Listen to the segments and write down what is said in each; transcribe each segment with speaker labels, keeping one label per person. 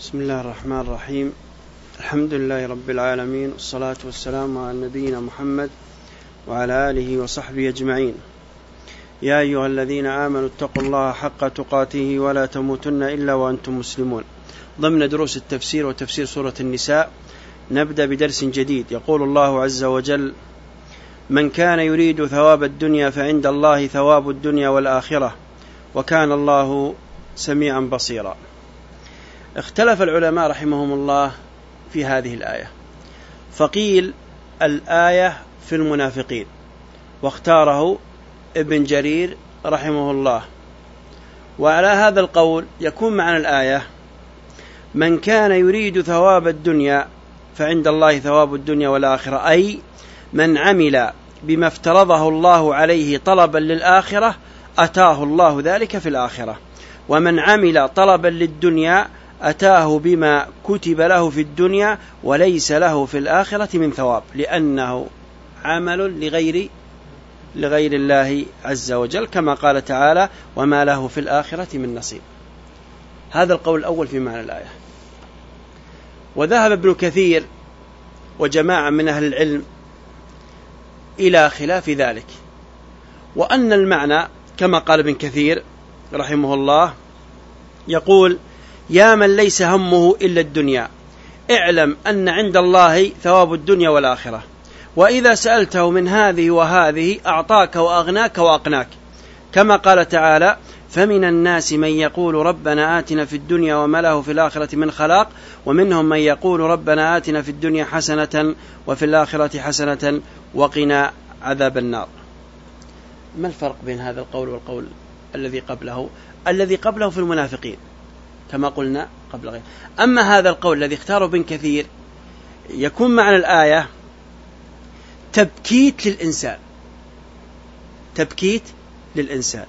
Speaker 1: بسم الله الرحمن الرحيم. الحمد لله رب العالمين والصلاة والسلام على نبينا محمد وعلى آله وصحبه أجمعين. يا أيها الذين آمنوا اتقوا الله حق تقاته ولا تموتن إلا وأنتم مسلمون. ضمن دروس التفسير وتفسير سورة النساء نبدأ بدرس جديد. يقول الله عز وجل من كان يريد ثواب الدنيا فعند الله ثواب الدنيا والآخرة وكان الله سميعا بصيرا. اختلف العلماء رحمهم الله في هذه الآية. فقيل الآية في المنافقين واختاره ابن جرير رحمه الله. وعلى هذا القول يكون معنى الآية من كان يريد ثواب الدنيا فعند الله ثواب الدنيا والآخرة أي من عمل بما افترضه الله عليه طلبا للآخرة أتاه الله ذلك في الآخرة. ومن عمل طلبا للدنيا أتاه بما كتب له في الدنيا وليس له في الآخرة من ثواب لأنه عمل لغير لغير الله عز وجل كما قال تعالى وما له في الآخرة من نصيب هذا القول الأول في معنى الآية. وذهب ابن كثير وجماعة من أهل العلم إلى خلاف ذلك وأن المعنى كما قال ابن كثير رحمه الله يقول يا من ليس همه إلا الدنيا. اعلم أن عند الله ثواب الدنيا والآخرة. وإذا سألته من هذه وهذه أعطاك وأغناك وأقناك. كما قال تعالى فمن الناس من يقول ربنا آتنا في الدنيا وما له في الآخرة من خلاق ومنهم من يقول ربنا آتنا في الدنيا حسنة وفي الآخرة حسنة وقنا عذاب النار. ما الفرق بين هذا القول والقول الذي قبله؟ الذي قبله في المنافقين. كما قلنا قبل غير. أما هذا القول الذي اختاره ابن كثير يكون معنى الآية تبكيت للإنسان. تبكيت للإنسان.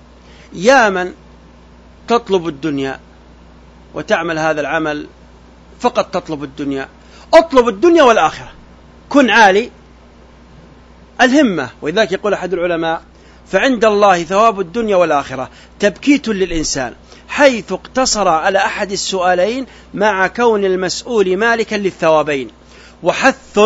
Speaker 1: يا من تطلب الدنيا وتعمل هذا العمل فقط تطلب الدنيا اطلب الدنيا والآخرة. كن عالي الهمة. ولذلك يقول أحد العلماء فعند الله ثواب الدنيا والآخرة. تبكيت للإنسان. حيث اقتصر على أحد السؤالين مع كون المسؤول مالكا للثوابين. وحث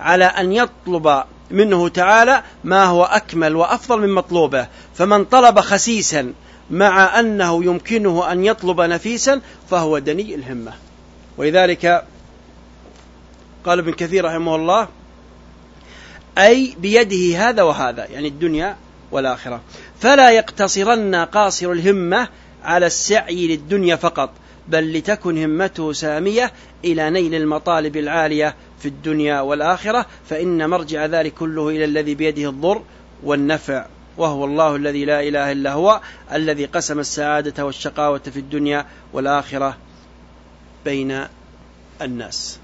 Speaker 1: على أن يطلب منه تعالى ما هو أكمل وأفضل من مطلوبه. فمن طلب خسيسا مع أنه يمكنه أن يطلب نفيسا فهو دني الهمة. ولذلك قال ابن كثير رحمه الله أي بيده هذا وهذا. يعني الدنيا والآخرة. فلا يقتصرن قاصر الهمة على السعي للدنيا فقط بل لتكن همته سامية إلى نيل المطالب العالية في الدنيا والآخرة فإن مرجع ذلك كله إلى الذي بيده الضر والنفع وهو الله الذي لا إله إلا هو الذي قسم السعادة والشقاوة في الدنيا والآخرة بين الناس.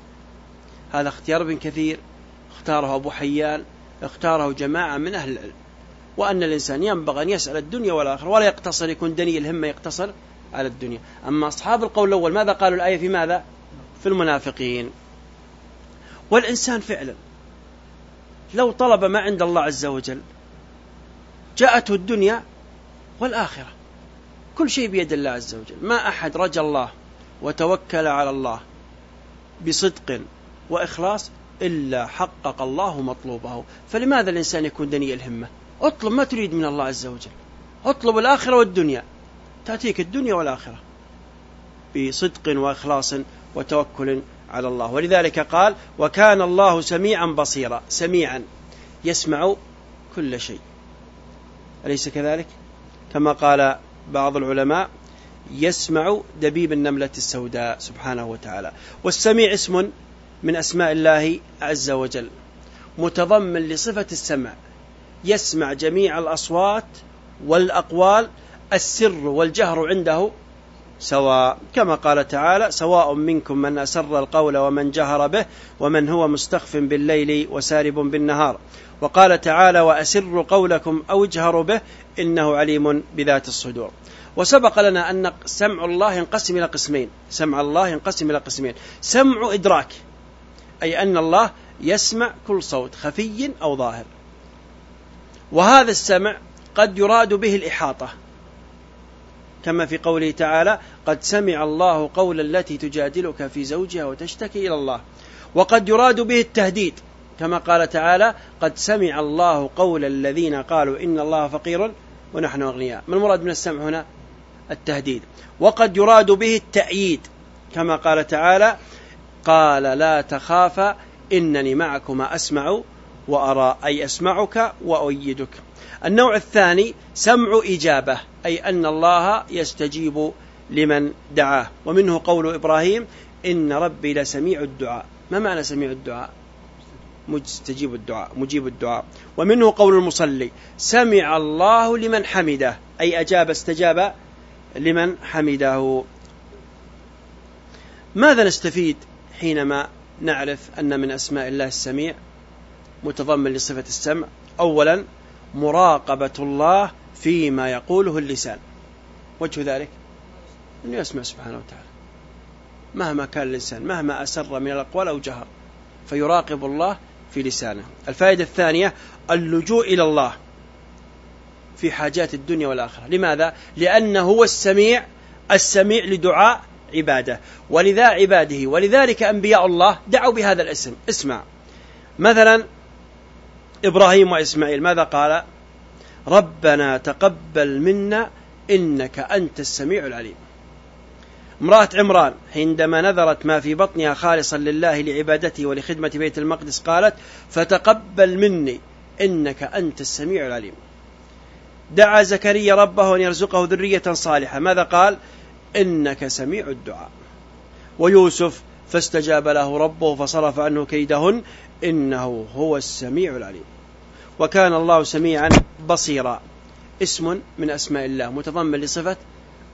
Speaker 1: هذا اختيار ابن كثير اختاره أبو حيان اختاره جماعة من أهل العلم. وأن الإنسان ينبغي أن يسأل الدنيا والآخرة ولا يقتصر يكون دني الهمة يقتصر على الدنيا. أما أصحاب القول الأول ماذا قالوا الآية في ماذا؟ في المنافقين. والإنسان فعلا لو طلب ما عند الله عز وجل جاءته الدنيا والآخرة. كل شيء بيد الله عز وجل. ما أحد رجى الله وتوكل على الله بصدق وإخلاص إلا حقق الله مطلوبه. فلماذا الإنسان يكون دني الهمة؟ اطلب ما تريد من الله عز وجل. اطلب الآخرة والدنيا. تأتيك الدنيا والآخرة. بصدق وإخلاص وتوكل على الله. ولذلك قال وكان الله سميعا بصيرا. سميعا. يسمع كل شيء. أليس كذلك؟ كما قال بعض العلماء يسمع دبيب النملة السوداء سبحانه وتعالى. والسميع اسم من أسماء الله عز وجل. متضمن لصفة السمع. يسمع جميع الأصوات والأقوال السر والجهر عنده سواء كما قال تعالى سواء منكم من أسر القول ومن جهر به ومن هو مستخف بالليل وسارب بالنهار وقال تعالى وأسروا قولكم أو اجهروا به إنه عليم بذات الصدور وسبق لنا أن سمع الله ينقسم إلى قسمين سمع الله ينقسم إلى قسمين سمع إدراك أي أن الله يسمع كل صوت خفي أو ظاهر وهذا السمع قد يراد به الإحاطة. كما في قوله تعالى قد سمع الله قول التي تجادلك في زوجها وتشتكي إلى الله. وقد يراد به التهديد كما قال تعالى قد سمع الله قول الذين قالوا إن الله فقير ونحن أغنياء. ما المراد من السمع هنا؟ التهديد. وقد يراد به التأييد كما قال تعالى قال لا تخافا إنني معكما أسمع وأرى أي أسمعك وأؤيدك. النوع الثاني سمع إجابة أي أن الله يستجيب لمن دعاه. ومنه قول إبراهيم إن ربي لسميع الدعاء. ما معنى سميع الدعاء؟ مستجيب الدعاء مجيب الدعاء. ومنه قول المصلي سمع الله لمن حمده أي أجاب استجاب لمن حمده. ماذا نستفيد حينما نعرف أن من أسماء الله السميع؟ متضمن لصفة السمع. أولا مراقبة الله فيما يقوله اللسان. وجه ذلك أنه يسمع سبحانه وتعالى. مهما كان الإنسان مهما أسر من الأقوال أو جهر فيراقب الله في لسانه. الفائدة الثانية اللجوء إلى الله في حاجات الدنيا والآخرة. لماذا؟ لأنه هو السميع السميع لدعاء عباده. ولذا عباده ولذلك أنبياء الله دعوا بهذا الاسم. اسمع. مثلا إبراهيم وإسماعيل. ماذا قال؟ ربنا تقبل منا إنك أنت السميع العليم. امرأة عمران عندما نذرت ما في بطنها خالصا لله لعبادته ولخدمة بيت المقدس قالت فتقبل مني إنك أنت السميع العليم. دعا زكريا ربه أن يرزقه ذرية صالحة. ماذا قال؟ إنك سميع الدعاء. ويوسف فاستجاب له ربه فصرف عنه كيدهن. إنه هو السميع العليم. وكان الله سميعا بصيرا. اسم من أسماء الله متضمن لصفة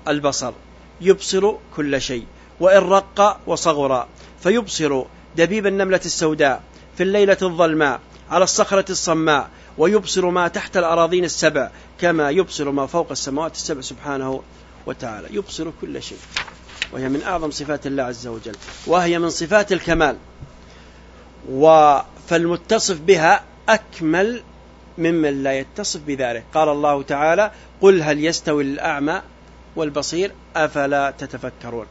Speaker 1: البصر. يبصر كل شيء وإن رق وصغر. فيبصر دبيب النملة السوداء في الليلة الظلماء على الصخرة الصماء. ويبصر ما تحت الأراضين السبع كما يبصر ما فوق السماوات السبع سبحانه وتعالى. يبصر كل شيء. وهي من أعظم صفات الله عز وجل. وهي من صفات الكمال. فالمتصف بها أكمل ممن لا يتصف بذلك. قال الله تعالى قل هل يستوي الأعمى والبصير؟ أفلا تتفكرون.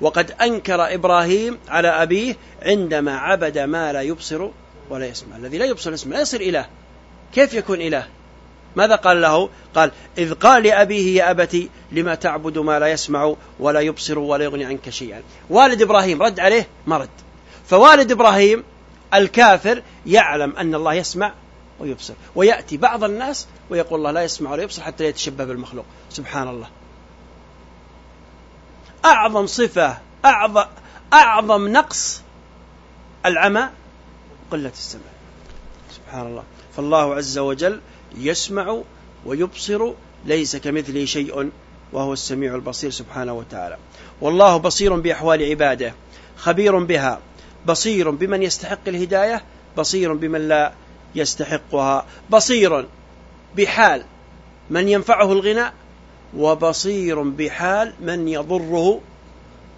Speaker 1: وقد أنكر إبراهيم على أبيه عندما عبد ما لا يبصر ولا يسمع. الذي لا يبصر يسمع لا يصير إله. كيف يكون إله؟ ماذا قال له؟ قال إذ قال لأبيه يا أبتي لما تعبد ما لا يسمع ولا يبصر ولا يغني عنك شيئا؟ والد إبراهيم رد عليه ما رد فوالد إبراهيم الكافر يعلم أن الله يسمع ويبصر. ويأتي بعض الناس ويقول الله لا يسمع ولا يبصر حتى يتشبه بالمخلوق. سبحان الله. أعظم صفة أعظم, أعظم نقص العمى قلة السمع. سبحان الله. فالله عز وجل يسمع ويبصر ليس كمثله شيء وهو السميع البصير سبحانه وتعالى. والله بصير بأحوال عباده خبير بها بصير بمن يستحق الهداية بصير بمن لا يستحقها. بصير بحال من ينفعه الغنى وبصير بحال من يضره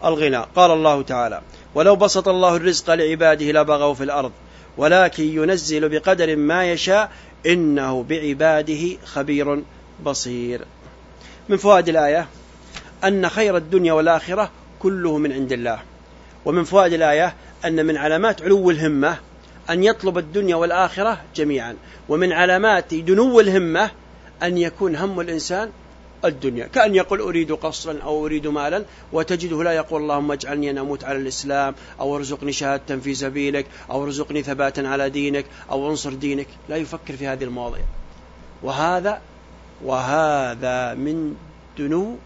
Speaker 1: الغنى قال الله تعالى ولو بسط الله الرزق لعباده لبغوا في الأرض ولكن ينزل بقدر ما يشاء إنه بعباده خبير بصير. من فوائد الآية أن خير الدنيا والآخرة كله من عند الله. ومن فوائد الآية أن من علامات علو الهمة أن يطلب الدنيا والآخرة جميعا ومن علامات دنو الهمة أن يكون هم الإنسان الدنيا. كأن يقول أريد قصرا أو أريد مالا وتجده لا يقول اللهم اجعلني أن أموت على الإسلام أو ارزقني شهادة في سبيلك أو ارزقني ثباتا على دينك أو انصر دينك. لا يفكر في هذه المواضيع. وهذا وهذا من دنو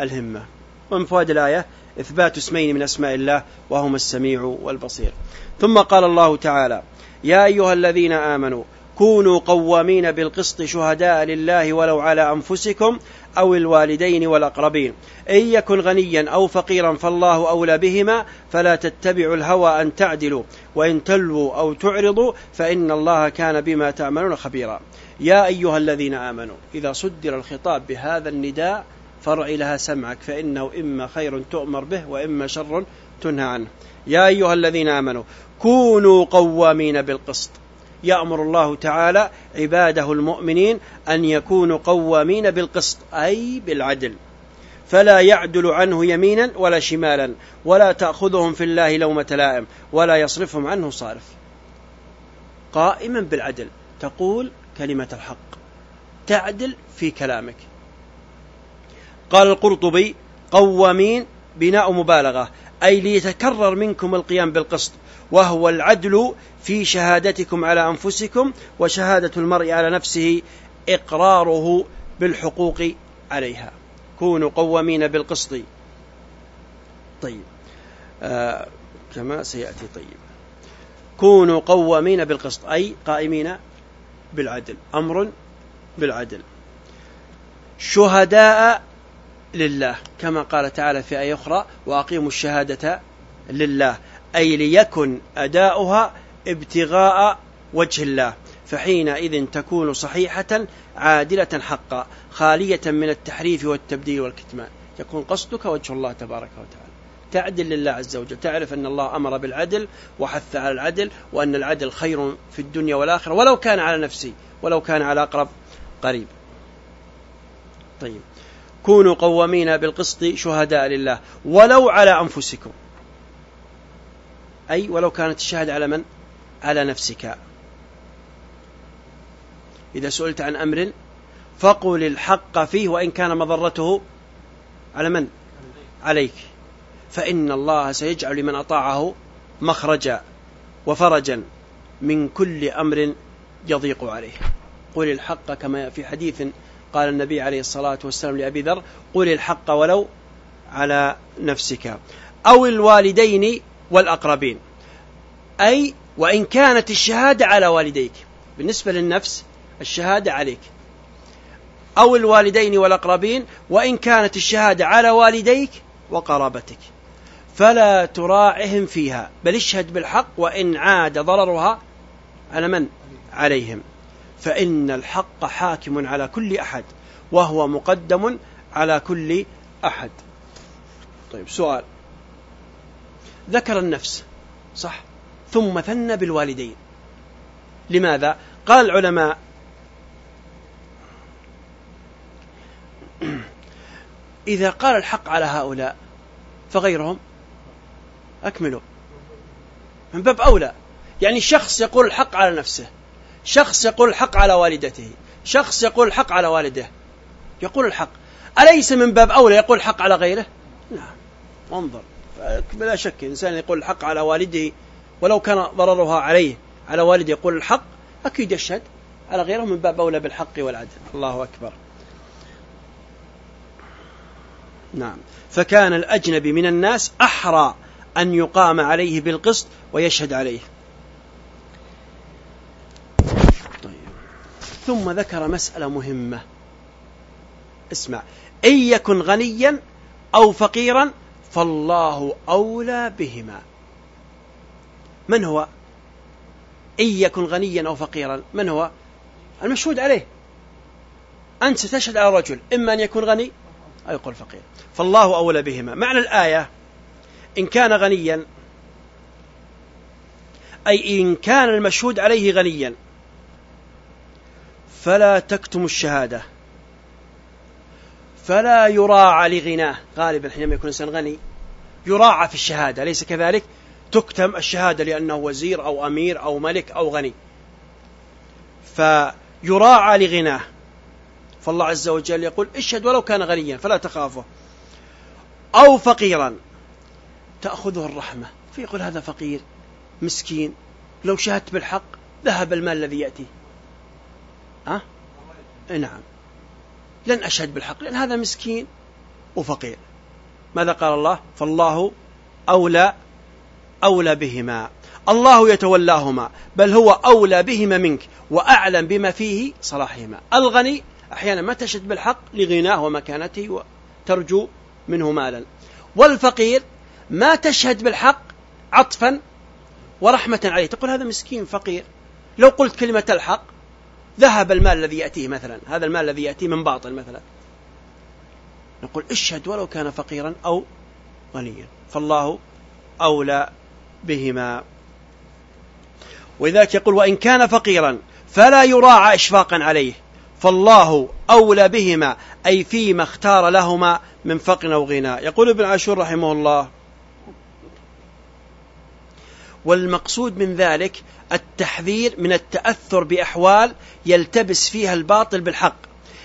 Speaker 1: الهمة. ومن فوائد الآية؟ إثبات اسمين من أسماء الله وهما السميع والبصير. ثم قال الله تعالى يا أيها الذين آمنوا كونوا قوامين بالقسط شهداء لله ولو على أنفسكم أو الوالدين والأقربين. إن يكن غنيا أو فقيرا فالله أولى بهما فلا تتبعوا الهوى أن تعدلوا. وإن تلووا أو تعرضوا فإن الله كان بما تعملون خبيرا. يا أيها الذين آمنوا إذا صدر الخطاب بهذا النداء فرع لها سمعك فإنه إما خير تؤمر به وإما شر تنهى عنه. يا أيها الذين آمنوا كونوا قوامين بالقسط. يأمر الله تعالى عباده المؤمنين أن يكونوا قوامين بالقسط أي بالعدل. فلا يعدل عنه يمينا ولا شمالا ولا تأخذهم في الله لومة لائم ولا يصرفهم عنه صارف. قائما بالعدل تقول كلمة الحق تعدل في كلامك. قال القرطبي قوامين بناء مبالغة أي ليتكرر منكم القيام بالقسط وهو العدل في شهادتكم على أنفسكم وشهادة المرء على نفسه إقراره بالحقوق عليها. كونوا قوامين بالقسط. طيب. آه كما سيأتي. طيب. كونوا قوامين بالقسط أي قائمين بالعدل. أمر بالعدل. شهداء لله كما قال تعالى في آية أخرى وأقيموا الشهادة لله أي ليكن أداؤها ابتغاء وجه الله فحينئذ تكون صحيحة عادلة حقا خالية من التحريف والتبديل والكتمان. يكون قصدك وجه الله تبارك وتعالى. تعدل لله عز وجل. تعرف أن الله أمر بالعدل وحث على العدل وأن العدل خير في الدنيا والآخرة ولو كان على نفسي ولو كان على أقرب قريب. طيب. كونوا قوامين بالقسط شهداء لله. ولو على أنفسكم. أي ولو كانت الشهادة على من؟ على نفسك. إذا سئلت عن أمر فقل الحق فيه وإن كان مضرته على من؟ عليك. فإن الله سيجعل لمن أطاعه مخرجا وفرجا من كل أمر يضيق عليه. قل الحق كما في حديث قال النبي عليه الصلاة والسلام لأبي ذر قل الحق ولو على نفسك. أو الوالدين والأقربين. أي وإن كانت الشهادة على والديك. بالنسبة للنفس الشهادة عليك. أو الوالدين والأقربين وإن كانت الشهادة على والديك وقرابتك. فلا تراعهم فيها. بل اشهد بالحق وإن عاد ضررها على من؟ عليهم. فإن الحق حاكم على كل أحد وهو مقدم على كل أحد. طيب سؤال. ذكر النفس صح؟ ثم ثنى بالوالدين. لماذا؟ قال العلماء إذا قال الحق على هؤلاء فغيرهم أكملوا. من باب أولى يعني شخص يقول الحق على نفسه. شخص يقول الحق على والدته شخص يقول الحق على والده يقول الحق. أليس من باب أولى يقول الحق على غيره؟ نعم. انظر. بلا شك إنسان يقول الحق على والده ولو كان ضررها عليه على والده يقول الحق أكيد يشهد على غيره من باب أولى بالحق والعدل. الله أكبر. نعم. فكان الأجنبي من الناس أحرى أن يقام عليه بالقسط ويشهد عليه. ثم ذكر مسألة مهمة. اسمع. إن يكن غنيا أو فقيرا فالله أولى بهما. من هو؟ إن يكن غنيا أو فقيرا. من هو؟ المشهود عليه. أنت ستشهد على رجل إما أن يكون غني أو يقول فقير. فالله أولى بهما. معنى الآية إن كان غنيا أي إن كان المشهود عليه غنيا فلا تكتم الشهادة. فلا يراعى لغناه. غالبا حينما يكون الإنسان غني يراعى في الشهادة. ليس كذلك تكتم الشهادة لأنه وزير أو أمير أو ملك أو غني. فيراعى لغناه. فالله عز وجل يقول اشهد ولو كان غنيا فلا تخافه. أو فقيرا تأخذه الرحمة. فيقول هذا فقير مسكين لو شهدت بالحق ذهب المال الذي يأتي. ها؟ أه؟ نعم. لن أشهد بالحق لأن هذا مسكين وفقير. ماذا قال الله؟ فالله أولى أولى بهما. الله يتولاهما بل هو أولى بهما منك وأعلم بما فيه صلاحهما. الغني أحيانا ما تشهد بالحق لغناه ومكانته وترجو منه مالا. والفقير ما تشهد بالحق عطفا ورحمة عليه. تقول هذا مسكين فقير. لو قلت كلمة الحق ذهب المال الذي يأتيه مثلا هذا المال الذي يأتيه من باطل مثلا. نقول اشهد ولو كان فقيرا أو غنيا فالله أولى بهما. ولذلك يقول وإن كان فقيرا فلا يراعى إشفاقا عليه فالله أولى بهما أي فيما اختار لهما من فقر أو غنى. يقول ابن عاشور رحمه الله والمقصود من ذلك التحذير من التأثر بأحوال يلتبس فيها الباطل بالحق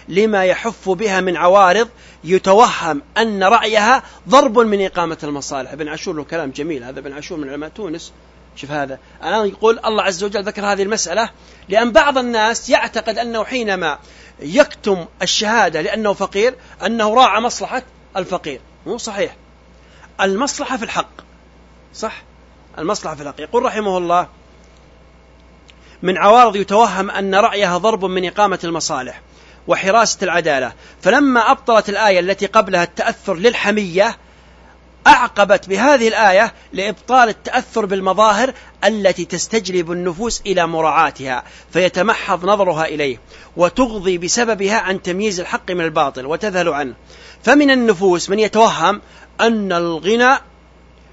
Speaker 1: لما يحف بها من عوارض يتوهم أن رأيها ضرب من إقامة المصالح. ابن عاشور له كلام جميل هذا ابن عاشور من علماء تونس. شوف هذا. الآن يقول الله عز وجل ذكر هذه المسألة لأن بعض الناس يعتقد أنه حينما يكتم الشهادة لأنه فقير أنه راعى مصلحة الفقير. مو صحيح. المصلحة في الحق. صح؟ المصلحة في الحق يقول رحمه الله من عوارض يتوهم أن رأيها ضرب من إقامة المصالح وحراسة العدالة. فلما أبطلت الآية التي قبلها التأثر للحمية أعقبت بهذه الآية لإبطال التأثر بالمظاهر التي تستجلب النفوس إلى مراعاتها فيتمحض نظرها إليه وتغضي بسببها عن تمييز الحق من الباطل وتذهل عنه. فمن النفوس من يتوهم أن الغنى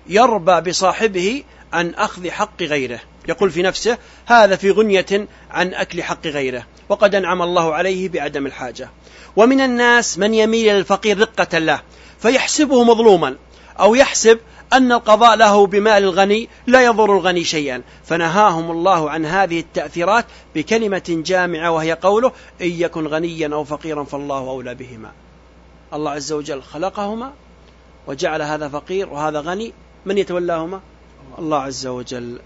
Speaker 1: يربى بصاحبه عن أخذ حق غيره. يقول في نفسه هذا في غنية عن أكل حق غيره. وقد أنعم الله عليه بعدم الحاجة. ومن الناس من يميل للفقير رقة له فيحسبه مظلوما أو يحسب أن القضاء له بمال الغني لا يضر الغني شيئا. فنهاهم الله عن هذه التأثيرات بكلمة جامعة وهي قوله إن يكن غنيا أو فقيرا فالله أولى بهما. الله عز وجل خلقهما وجعل هذا فقير وهذا غني. من يتولاهما؟ الله عز وجل.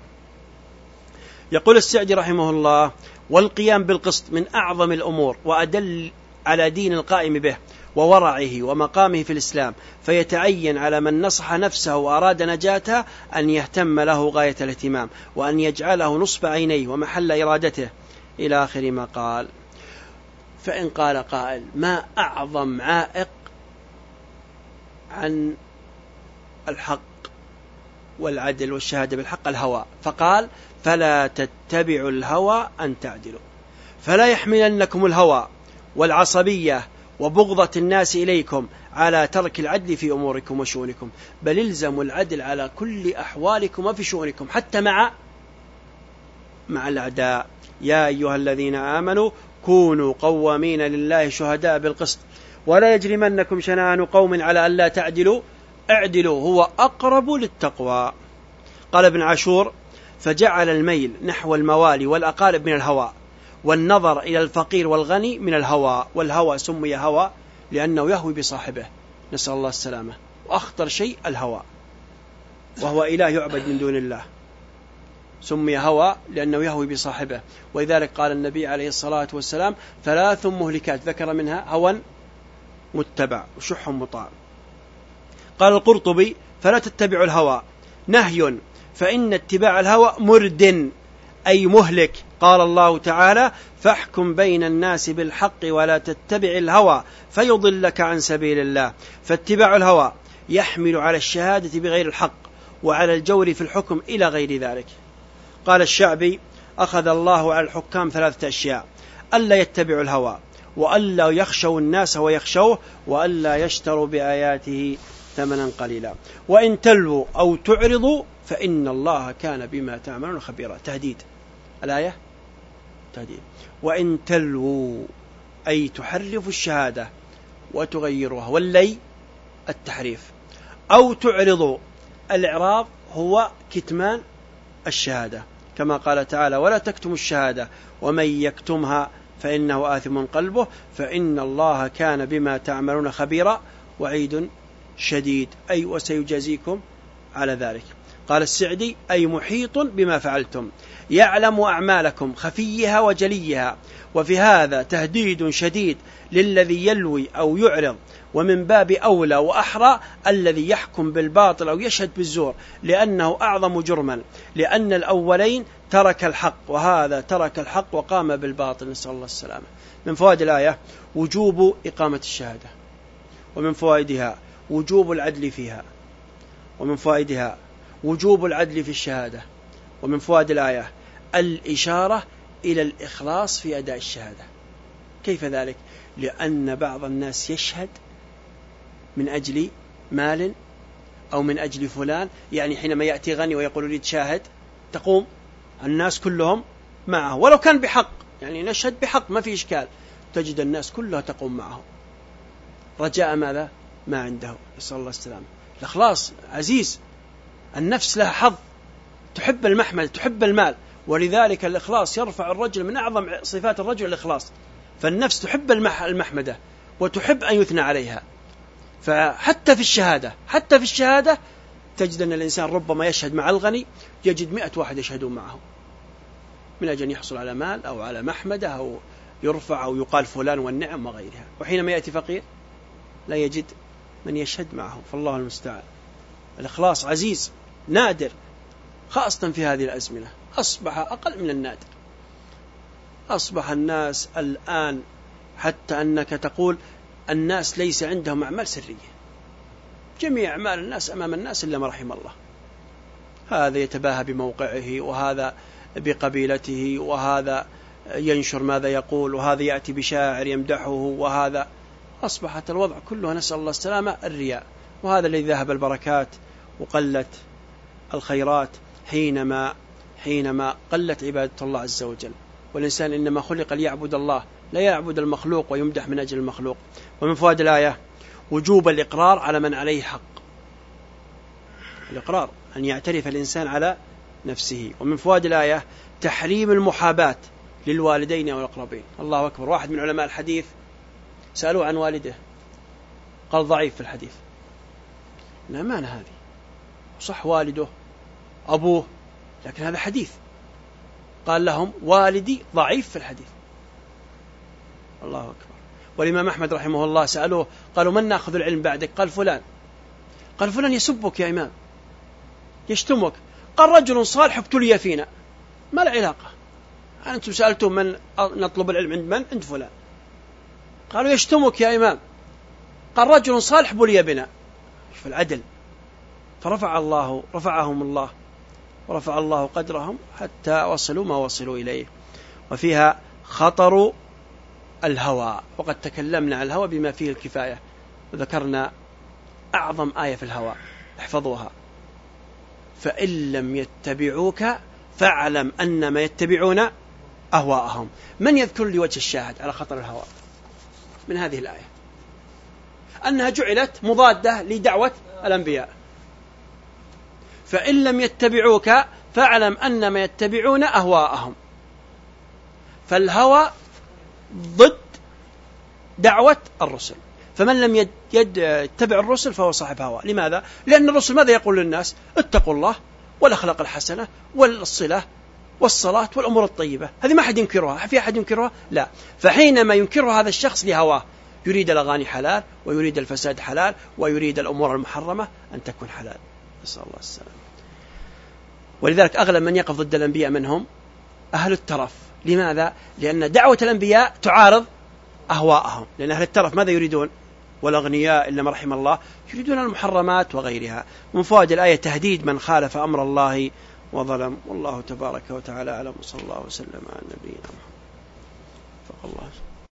Speaker 1: يقول السعدي رحمه الله والقيام بالقسط من أعظم الأمور وأدل على دين القائم به وورعه ومقامه في الإسلام فيتعين على من نصح نفسه وأراد نجاتها أن يهتم له غاية الاهتمام وأن يجعله نصب عينيه ومحل إرادته. إلى آخر ما قال فإن قال قائل ما أعظم عائق عن الحق؟ والعدل والشهادة بالحق الهوى. فقال فلا تتبعوا الهوى أن تعدلوا. فلا يحملنكم الهوى والعصبية وبغضة الناس إليكم على ترك العدل في أموركم وشؤونكم بل الزموا العدل على كل أحوالكم وفي شؤونكم حتى مع مع الأعداء. يا أيها الذين آمنوا كونوا قوامين لله شهداء بالقسط ولا يجرمنكم شنآن قوم على ألا تعدلوا. اعدلوا هو أقرب للتقوى. قال ابن عاشور فجعل الميل نحو الموالي والأقارب من الهوى والنظر إلى الفقير والغني من الهوى والهوى سمي هوى لأنه يهوي بصاحبه. نسأل الله السلامة. وأخطر شيء الهوى وهو إله يعبد من دون الله. سمي هوى لأنه يهوي بصاحبه. ولذلك قال النبي عليه الصلاة والسلام ثلاث مهلكات ذكر منها هوى متبع وشح مطاع. قال القرطبي فلا تتبعوا الهوى. نهي فإن اتباع الهوى مرد أي مهلك. قال الله تعالى فاحكم بين الناس بالحق ولا تتبع الهوى فيضلك عن سبيل الله. فاتباع الهوى يحمل على الشهادة بغير الحق وعلى الجور في الحكم إلى غير ذلك. قال الشعبي أخذ الله على الحكام ثلاثة أشياء ألا يتبعوا الهوى وألا يخشوا الناس ويخشوه وألا يشتروا بآياته. ثمنا قليلا. وإن تلووا أو تعرضوا فإن الله كان بما تعملون خبيرا. تهديد. الآية؟ تهديد. وإن تلووا أي تحرفوا الشهادة وتغيروها واللي التحريف. أو تعرضوا الإعراض هو كتمان الشهادة. كما قال تعالى ولا تكتموا الشهادة ومن يكتمها فإنه آثم قلبه فإن الله كان بما تعملون خبيرا. وعيد شديد أي وسيجازيكم على ذلك. قال السعدي أي محيط بما فعلتم. يعلم أعمالكم خفيها وجليها. وفي هذا تهديد شديد للذي يلوي أو يعرض. ومن باب أولى وأحرى الذي يحكم بالباطل أو يشهد بالزور. لأنه أعظم جرما. لأن الأولين ترك الحق وهذا ترك الحق وقام بالباطل. نسأل الله السلامة. من فوائد الآية وجوب إقامة الشهادة. ومن فوائدها وجوب العدل فيها ومن فوائدها وجوب العدل في الشهادة ومن فوائد الآية الإشارة إلى الإخلاص في أداء الشهادة. كيف ذلك؟ لأن بعض الناس يشهد من أجل مال أو من أجل فلان يعني حينما يأتي غني ويقول لي تشاهد تقوم الناس كلهم معه ولو كان بحق يعني نشهد بحق ما في إشكال. تجد الناس كلها تقوم معه. رجاء ماذا؟ ما عنده. نسأل الله السلامة. الإخلاص عزيز. النفس لها حظ. تحب المحمل تحب المال. ولذلك الإخلاص يرفع الرجل من أعظم صفات الرجل الإخلاص. فالنفس تحب المحمدة وتحب أن يثنى عليها. فحتى في الشهادة حتى في الشهادة تجد أن الإنسان ربما يشهد مع الغني يجد مئة واحد يشهدون معه. من أجل أن يحصل على مال أو على محمدة أو يرفع أو يقال فلان والنعم وغيرها. وحينما يأتي فقير لا يجد من يشهد معه فالله المستعان. الإخلاص عزيز نادر خاصة في هذه الأزمنة. أصبح أقل من النادر. أصبح الناس الآن حتى أنك تقول الناس ليس عندهم أعمال سرية. جميع أعمال الناس أمام الناس إلا ما رحم الله. هذا يتباهى بموقعه وهذا بقبيلته وهذا ينشر ماذا يقول وهذا يأتي بشاعر يمدحه وهذا أصبحت الوضع كله نسأل الله السلامة الرياء. وهذا الذي ذهب البركات وقلت الخيرات حينما حينما قلت عبادة الله عز وجل. والإنسان إنما خلق ليعبد الله لا يعبد المخلوق ويمدح من أجل المخلوق. ومن فوائد الآية وجوب الإقرار على من عليه حق. الإقرار أن يعترف الإنسان على نفسه. ومن فوائد الآية تحريم المحاباة للوالدين أو الأقربين الله أكبر. واحد من علماء الحديث سألوه عن والده. قال ضعيف في الحديث. الأمانة هذه. صح والده أبوه لكن هذا حديث. قال لهم والدي ضعيف في الحديث. الله أكبر. والإمام أحمد رحمه الله سألوه قالوا من نأخذ العلم بعدك؟ قال فلان. قال فلان يسبك يا إمام. يشتمك. قال رجل صالح ابتلي فينا ما العلاقة أنتم سألتم من نطلب العلم عند من؟ عند فلان. قالوا يشتمك يا إمام. قال رجل صالح بلي بنا. شوف العدل. فرفع الله رفعهم الله. ورفع الله قدرهم حتى وصلوا ما وصلوا إليه. وفيها خطر الهوى. وقد تكلمنا عن الهوى بما فيه الكفاية. وذكرنا أعظم آية في الهوى. احفظوها. فإن لم يتبعوك فاعلم أنما يتبعون أهواءهم. من يذكر لي وجه الشاهد على خطر الهوى؟ من هذه الآية. أنها جعلت مضادة لدعوة الأنبياء. فإن لم يتبعوك فاعلم أنما يتبعون أهواءهم. فالهوى ضد دعوة الرسل. فمن لم يتبع الرسل فهو صاحب هوى. لماذا؟ لأن الرسل ماذا يقول للناس؟ اتقوا الله والأخلاق الحسنة والصلة والصلاة والأمور الطيبة. هذه ما أحد ينكرها. في أحد ينكرها؟ لا. فحينما ينكرها هذا الشخص لهواه يريد الأغاني حلال ويريد الفساد حلال ويريد الأمور المحرمة أن تكون حلال. نسأل الله السلامة. ولذلك أغلب من يقف ضد الأنبياء من هم أهل الترف. لماذا؟ لأن دعوة الأنبياء تعارض أهواءهم. لأن أهل الترف ماذا يريدون؟ والأغنياء إلا ما رحم الله يريدون المحرمات وغيرها. من فوائد الآية تهديد من خالف أمر الله وظلم والله تبارك وتعالى أعلم وصلى الله وسلم على نبينا محمد. الله.